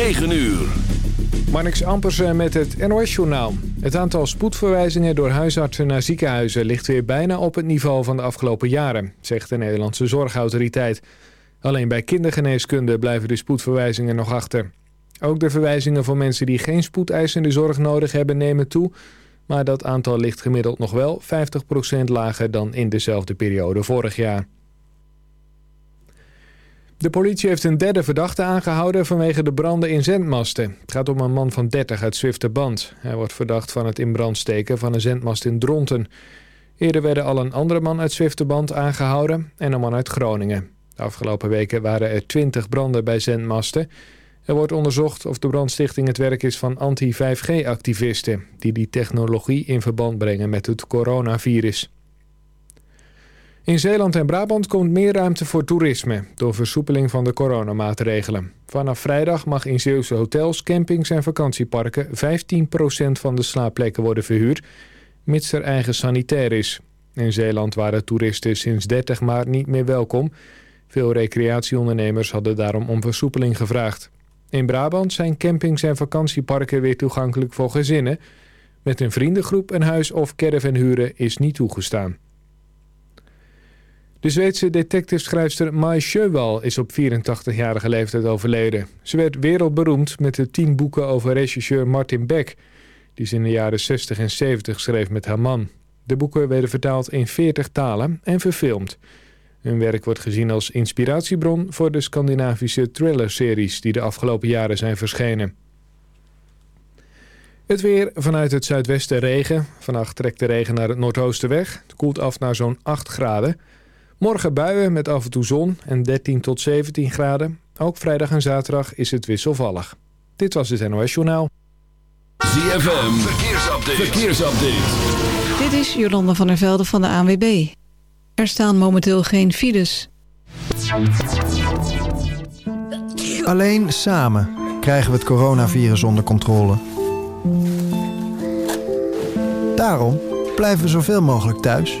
9 uur. Marnix Ampersen met het NOS-journaal. Het aantal spoedverwijzingen door huisartsen naar ziekenhuizen... ligt weer bijna op het niveau van de afgelopen jaren... zegt de Nederlandse Zorgautoriteit. Alleen bij kindergeneeskunde blijven de spoedverwijzingen nog achter. Ook de verwijzingen voor mensen die geen spoedeisende zorg nodig hebben nemen toe... maar dat aantal ligt gemiddeld nog wel 50% lager dan in dezelfde periode vorig jaar. De politie heeft een derde verdachte aangehouden vanwege de branden in zendmasten. Het gaat om een man van 30 uit Zwifterband. Hij wordt verdacht van het in van een zendmast in Dronten. Eerder werden al een andere man uit Zwifterband aangehouden en een man uit Groningen. De afgelopen weken waren er 20 branden bij zendmasten. Er wordt onderzocht of de brandstichting het werk is van anti-5G-activisten... die die technologie in verband brengen met het coronavirus. In Zeeland en Brabant komt meer ruimte voor toerisme... door versoepeling van de coronamaatregelen. Vanaf vrijdag mag in Zeeuwse hotels, campings en vakantieparken... 15% van de slaapplekken worden verhuurd, mits er eigen sanitair is. In Zeeland waren toeristen sinds 30 maart niet meer welkom. Veel recreatieondernemers hadden daarom om versoepeling gevraagd. In Brabant zijn campings en vakantieparken weer toegankelijk voor gezinnen. Met een vriendengroep een huis of caravan huren is niet toegestaan. De Zweedse detectiveschrijfster Mai Sjöwall is op 84-jarige leeftijd overleden. Ze werd wereldberoemd met de tien boeken over regisseur Martin Beck... die ze in de jaren 60 en 70 schreef met haar man. De boeken werden vertaald in 40 talen en verfilmd. Hun werk wordt gezien als inspiratiebron voor de Scandinavische thriller-series... die de afgelopen jaren zijn verschenen. Het weer vanuit het zuidwesten regen. Vannacht trekt de regen naar het noordoosten weg. Het koelt af naar zo'n 8 graden... Morgen buien met af en toe zon en 13 tot 17 graden. Ook vrijdag en zaterdag is het wisselvallig. Dit was het NOS Journaal. ZFM, verkeersupdate. verkeersupdate. Dit is Jolanda van der Velde van de ANWB. Er staan momenteel geen files. Alleen samen krijgen we het coronavirus onder controle. Daarom blijven we zoveel mogelijk thuis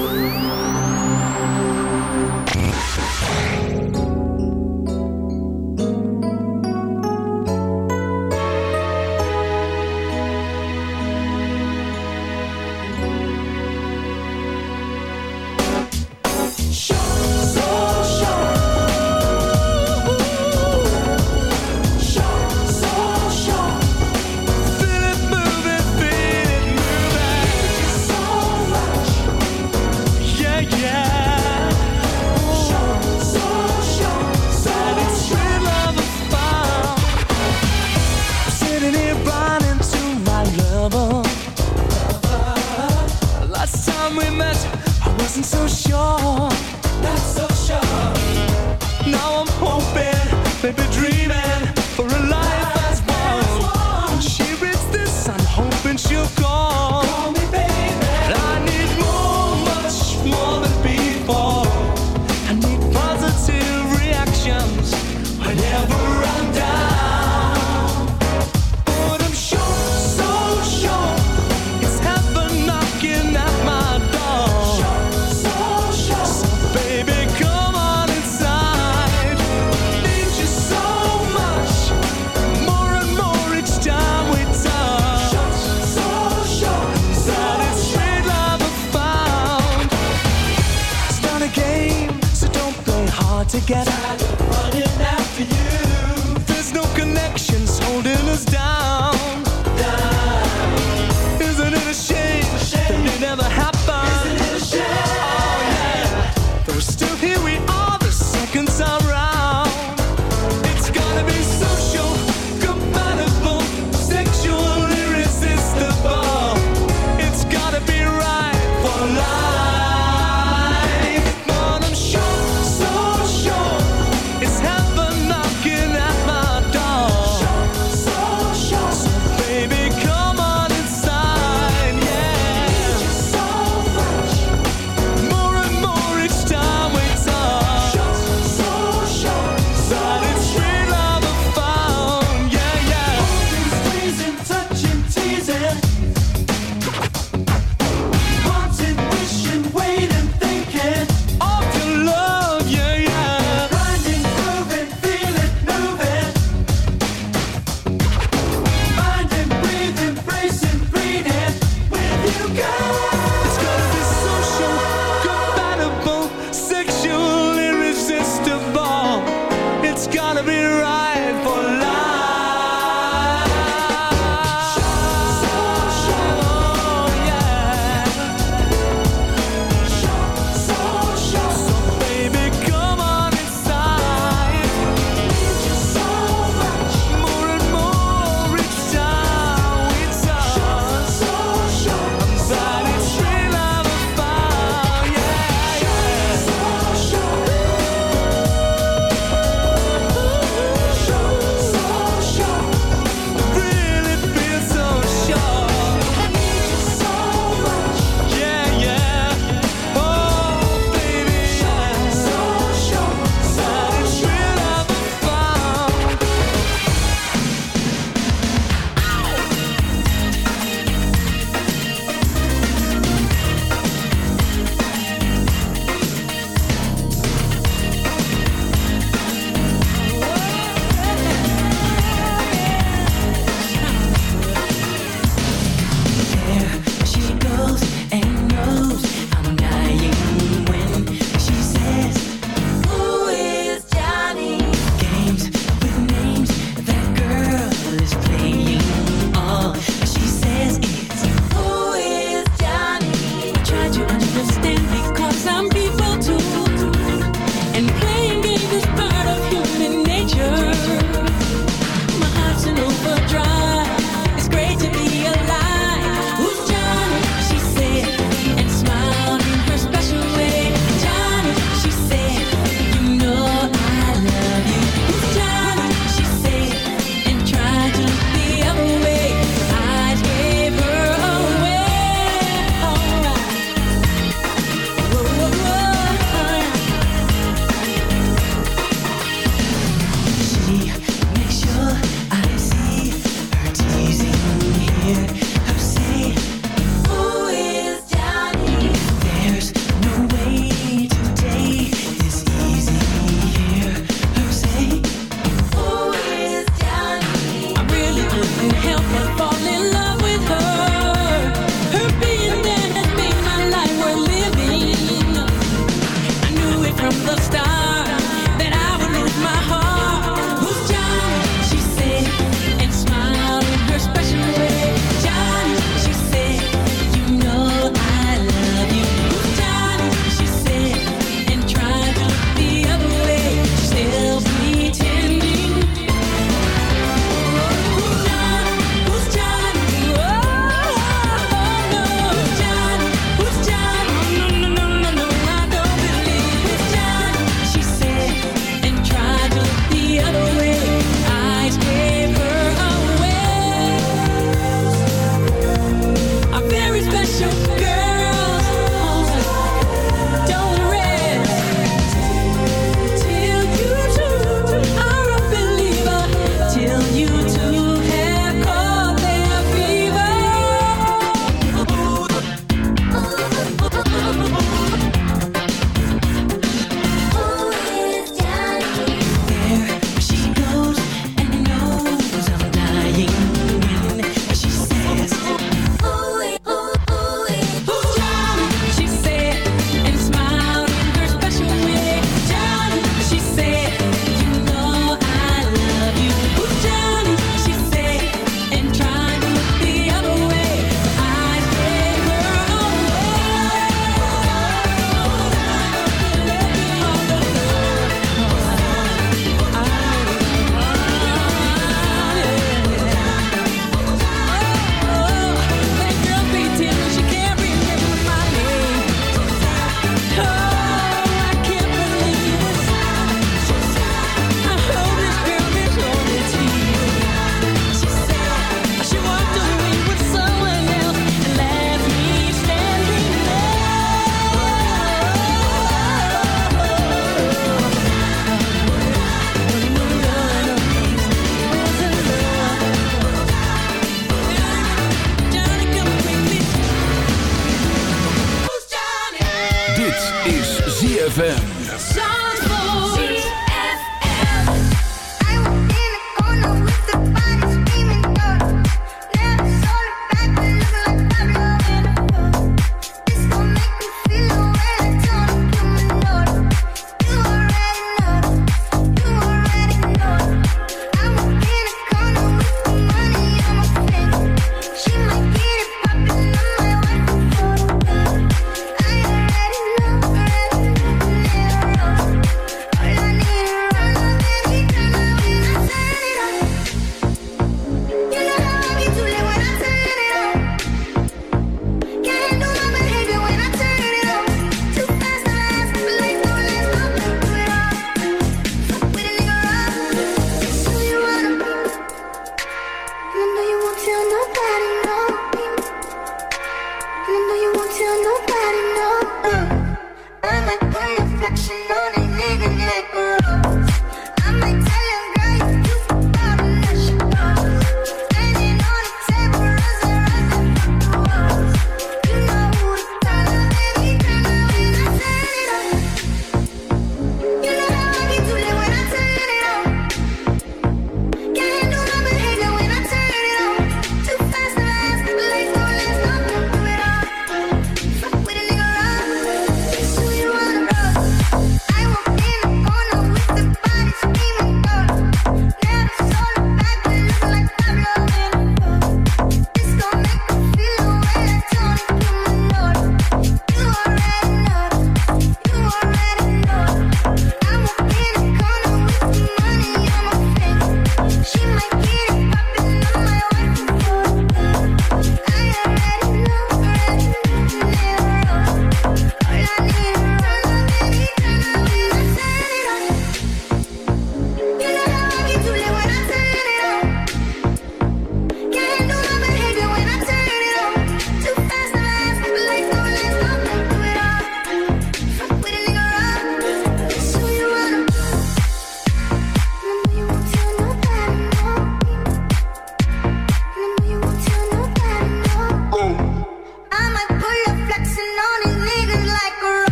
wasn't so sure.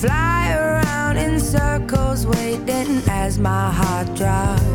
fly around in circles waiting as my heart drops.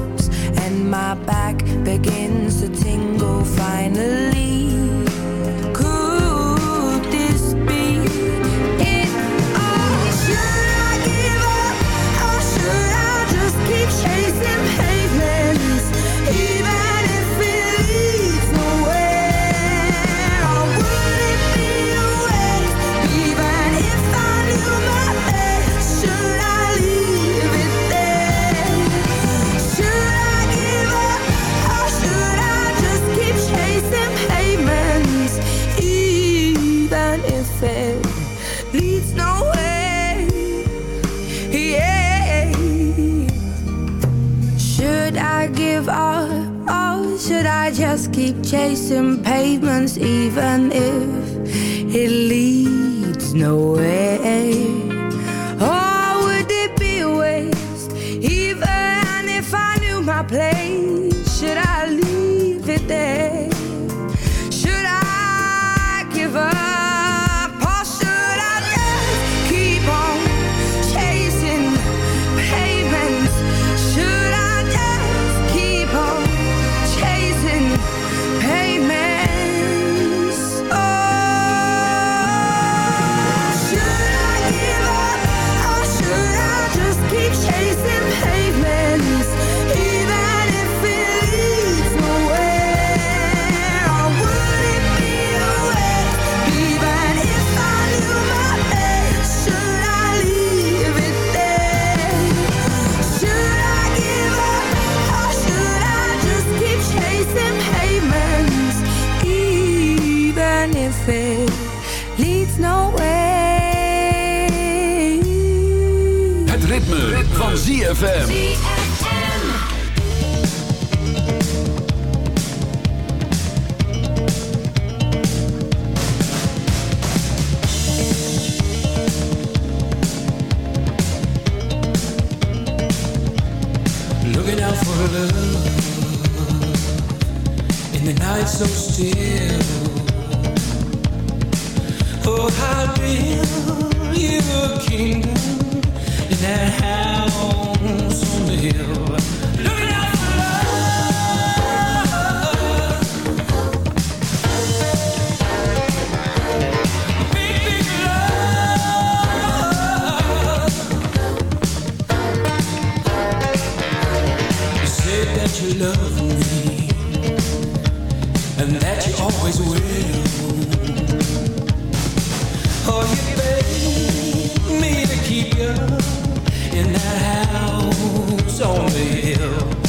looking out for love in the night so still. Oh, how build you a kingdom in that house on the hill. Looking out. always. Oh, you gave me to keep you in that house on the hill.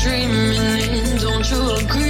Dreaming in. Don't you agree?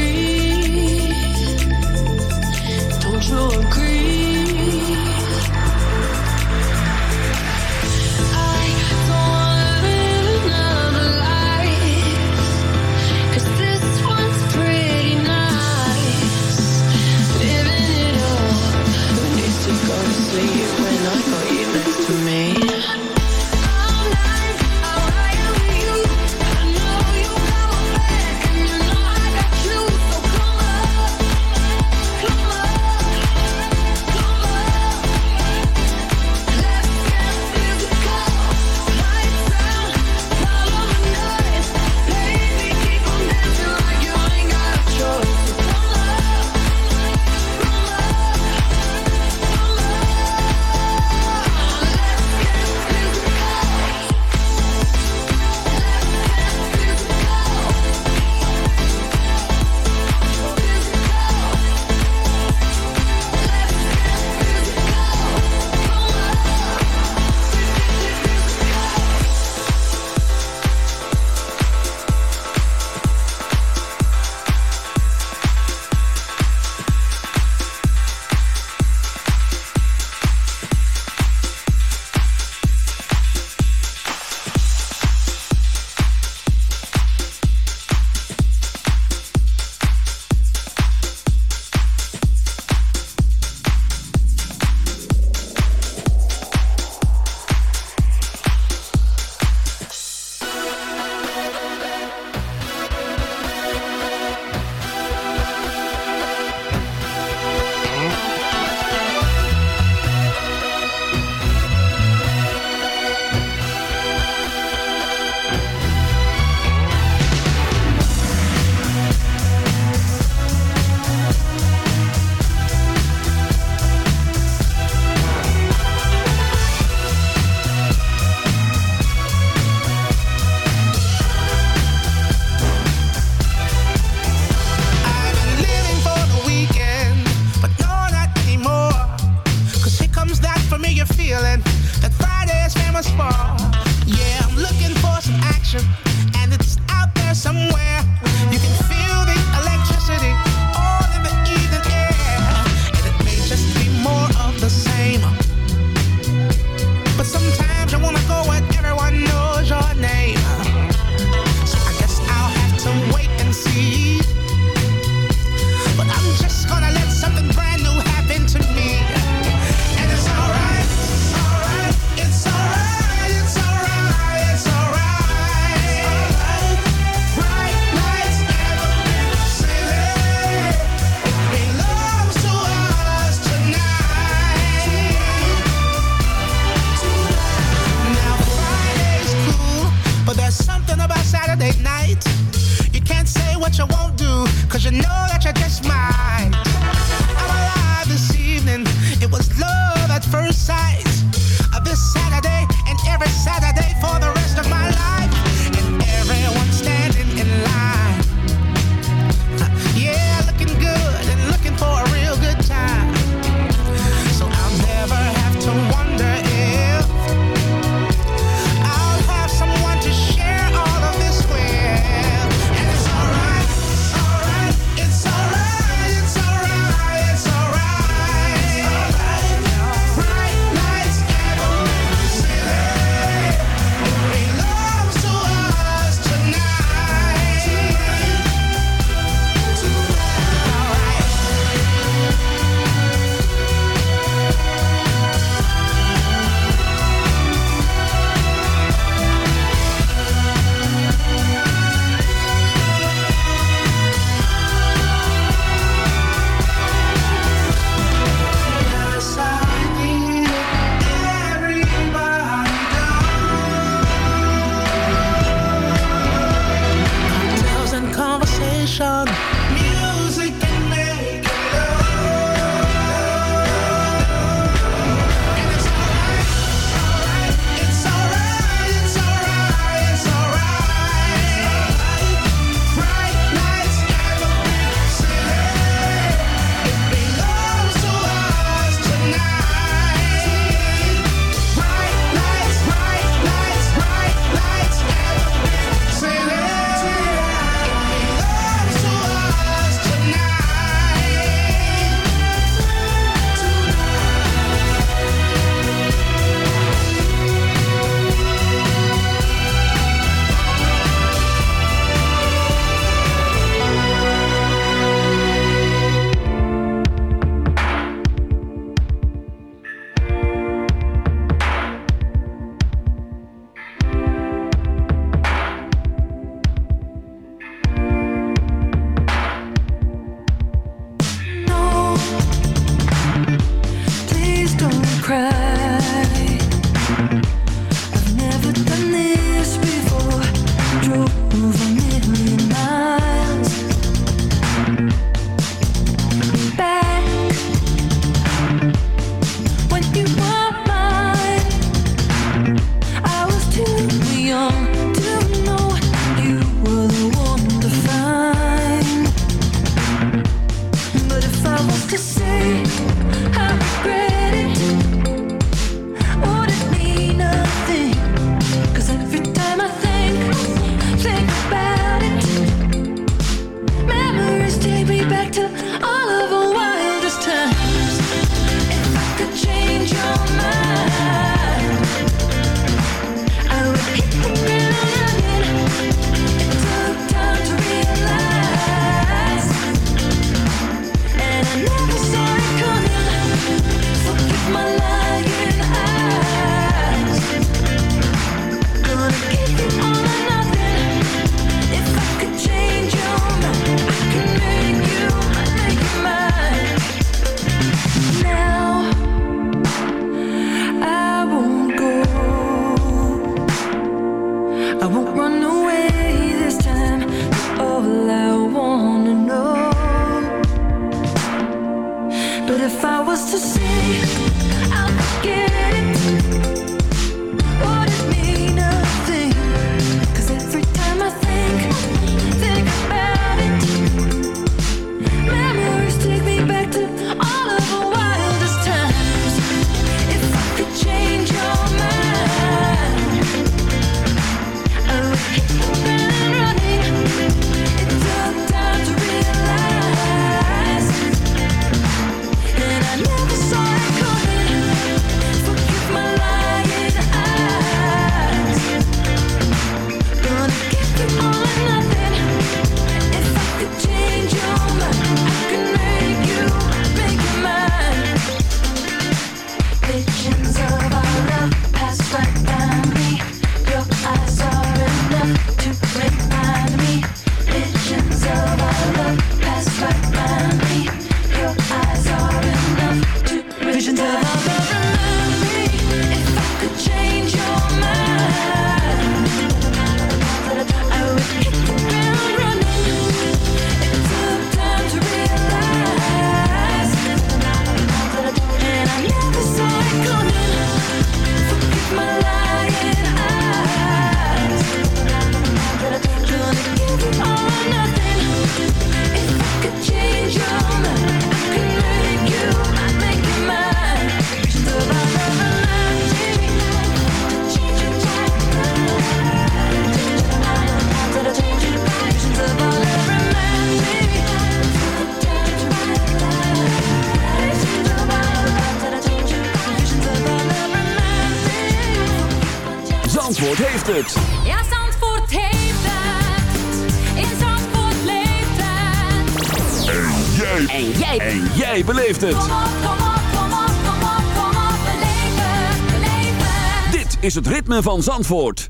Van Zandvoort.